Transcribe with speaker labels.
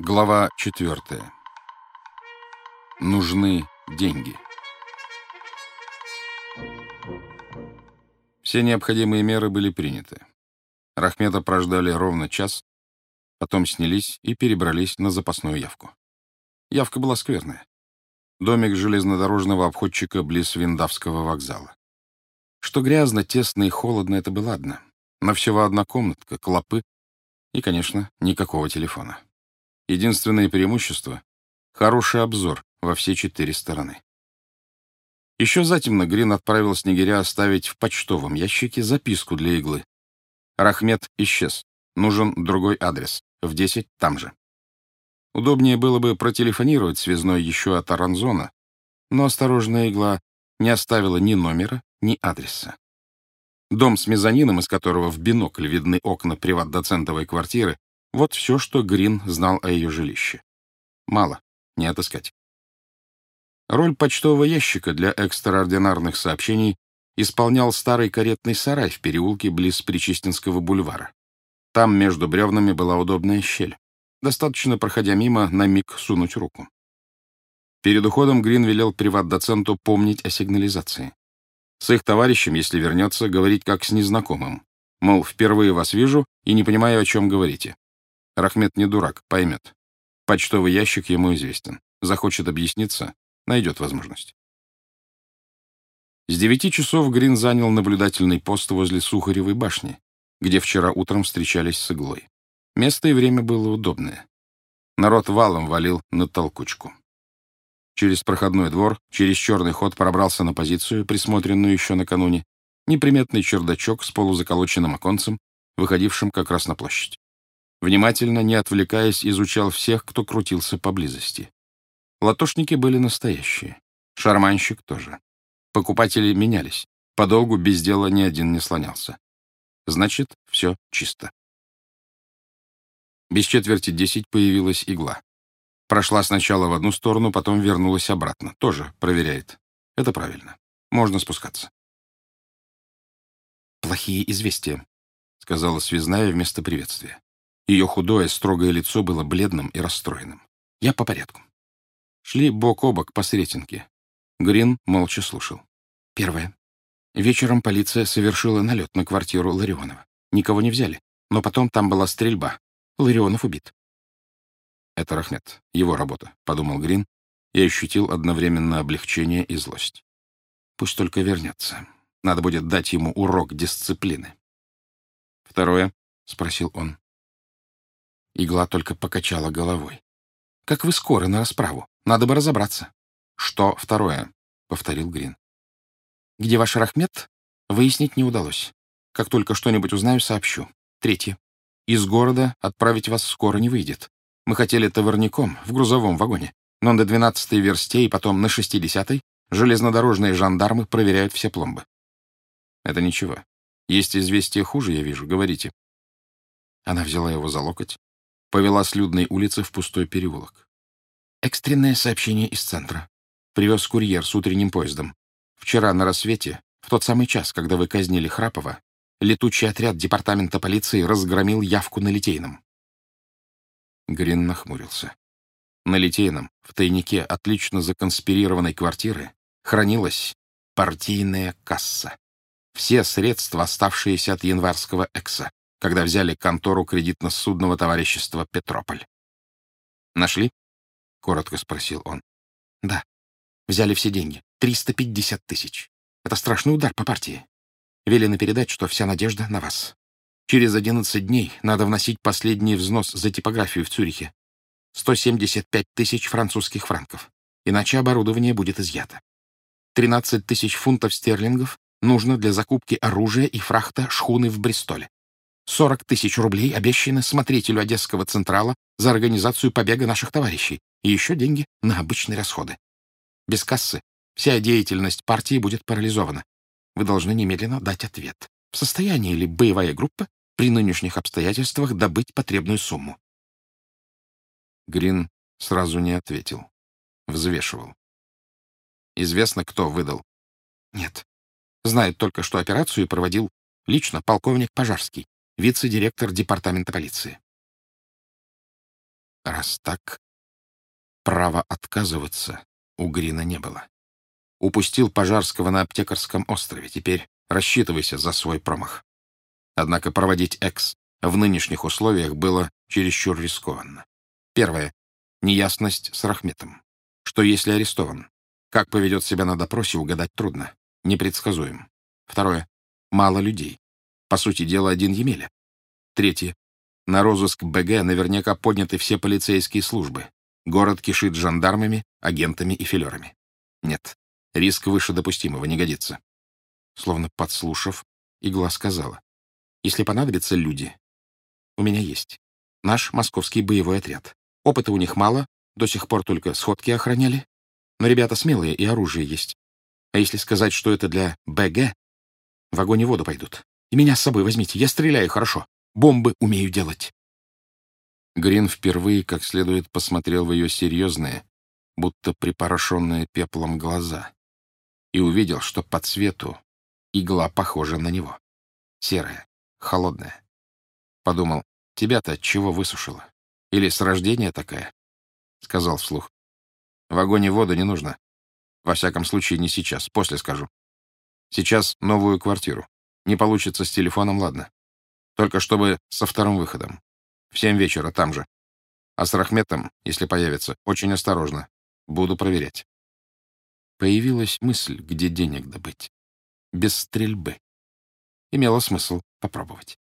Speaker 1: Глава 4. Нужны деньги. Все необходимые меры были приняты. Рахмета прождали ровно час, потом снялись и перебрались на запасную явку. Явка была скверная. Домик железнодорожного обходчика близ Виндавского вокзала. Что грязно, тесно и холодно, это было ладно. Но всего одна комнатка, клопы и, конечно, никакого телефона. Единственное преимущество — хороший обзор во все четыре стороны. Еще затемно Грин отправил снегиря оставить в почтовом ящике записку для иглы. Рахмет исчез. Нужен другой адрес. В десять там же. Удобнее было бы протелефонировать связной еще от Аранзона, но осторожная игла не оставила ни номера, ни адреса. Дом с мезонином, из которого в бинокль видны окна приват-доцентовой квартиры, вот все, что Грин знал о ее жилище. Мало, не отыскать. Роль почтового ящика для экстраординарных сообщений исполнял старый каретный сарай в переулке близ Причистинского бульвара. Там между бревнами была удобная щель. Достаточно, проходя мимо, на миг сунуть руку. Перед уходом Грин велел приват-доценту помнить о сигнализации. С их товарищем, если вернется, говорить как с незнакомым. Мол, впервые вас вижу и не понимаю, о чем говорите. Рахмет не дурак, поймет. Почтовый ящик ему известен. Захочет объясниться, найдет возможность. С девяти часов Грин занял наблюдательный пост возле Сухаревой башни, где вчера утром встречались с иглой. Место и время было удобное. Народ валом валил на толкучку. Через проходной двор, через черный ход пробрался на позицию, присмотренную еще накануне, неприметный чердачок с полузаколоченным оконцем, выходившим как раз на площадь. Внимательно, не отвлекаясь, изучал всех, кто крутился поблизости. Латошники были настоящие. Шарманщик тоже. Покупатели менялись. Подолгу без дела ни один не слонялся. Значит, все чисто. Без четверти десять появилась игла. Прошла сначала в одну сторону, потом вернулась обратно. Тоже проверяет. Это правильно. Можно спускаться. «Плохие известия», — сказала связная вместо приветствия. Ее худое, строгое лицо было бледным и расстроенным. Я по порядку. Шли бок о бок по Сретенке. Грин молча слушал. Первое. Вечером полиция совершила налет на квартиру Ларионова. Никого не взяли, но потом там была стрельба. Ларионов убит. Это Рахмет, его работа, — подумал Грин и ощутил одновременно облегчение и злость. Пусть только вернется. Надо будет дать ему урок дисциплины. Второе, — спросил он. Игла только покачала головой. «Как вы скоро на расправу? Надо бы разобраться». «Что второе?» — повторил Грин. «Где ваш Рахмет?» Выяснить не удалось. Как только что-нибудь узнаю, сообщу. Третье. Из города отправить вас скоро не выйдет. Мы хотели товарником, в грузовом вагоне, но на двенадцатой версте и потом на шестидесятой железнодорожные жандармы проверяют все пломбы. Это ничего. Есть известие хуже, я вижу. Говорите. Она взяла его за локоть, Повела с людной улицы в пустой переулок. Экстренное сообщение из центра. Привез курьер с утренним поездом. Вчера на рассвете, в тот самый час, когда вы казнили Храпова, летучий отряд департамента полиции разгромил явку на Литейном. Грин нахмурился. На Литейном, в тайнике отлично законспирированной квартиры, хранилась партийная касса. Все средства, оставшиеся от январского экса когда взяли контору кредитно-судного товарищества «Петрополь». «Нашли?» — коротко спросил он. «Да. Взяли все деньги. 350 тысяч. Это страшный удар по партии. Велено передать, что вся надежда на вас. Через 11 дней надо вносить последний взнос за типографию в Цюрихе. 175 тысяч французских франков. Иначе оборудование будет изъято. 13 тысяч фунтов стерлингов нужно для закупки оружия и фрахта шхуны в Бристоле. 40 тысяч рублей обещаны смотрителю Одесского Централа за организацию побега наших товарищей и еще деньги на обычные расходы. Без кассы вся деятельность партии будет парализована. Вы должны немедленно дать ответ. В состоянии ли боевая группа при нынешних обстоятельствах добыть потребную сумму? Грин сразу не ответил. Взвешивал. Известно, кто выдал? Нет. Знает только, что операцию проводил лично полковник Пожарский вице-директор департамента полиции. Раз так, права отказываться у Грина не было. Упустил Пожарского на аптекарском острове. Теперь рассчитывайся за свой промах. Однако проводить экс в нынешних условиях было чересчур рискованно. Первое. Неясность с Рахметом. Что если арестован? Как поведет себя на допросе, угадать трудно. Непредсказуем. Второе. Мало людей. По сути дела, один Емеля. Третье. На розыск БГ наверняка подняты все полицейские службы. Город кишит жандармами, агентами и филерами. Нет, риск выше допустимого, не годится. Словно подслушав, игла сказала. Если понадобятся люди, у меня есть. Наш московский боевой отряд. Опыта у них мало, до сих пор только сходки охраняли. Но ребята смелые, и оружие есть. А если сказать, что это для БГ, в огонь и воду пойдут. И меня с собой возьмите, я стреляю хорошо. Бомбы умею делать. Грин впервые как следует посмотрел в ее серьезные, будто припорошенные пеплом глаза, и увидел, что по цвету игла похожа на него. Серая, холодная. Подумал, тебя-то от чего высушило? Или с рождения такая? Сказал вслух. В огонь и не нужно. Во всяком случае, не сейчас. После скажу. Сейчас новую квартиру. Не получится с телефоном, ладно. Только чтобы со вторым выходом. В семь вечера там же. А с Рахметом, если появится, очень осторожно. Буду проверять. Появилась мысль, где денег добыть. Без стрельбы. Имело смысл попробовать.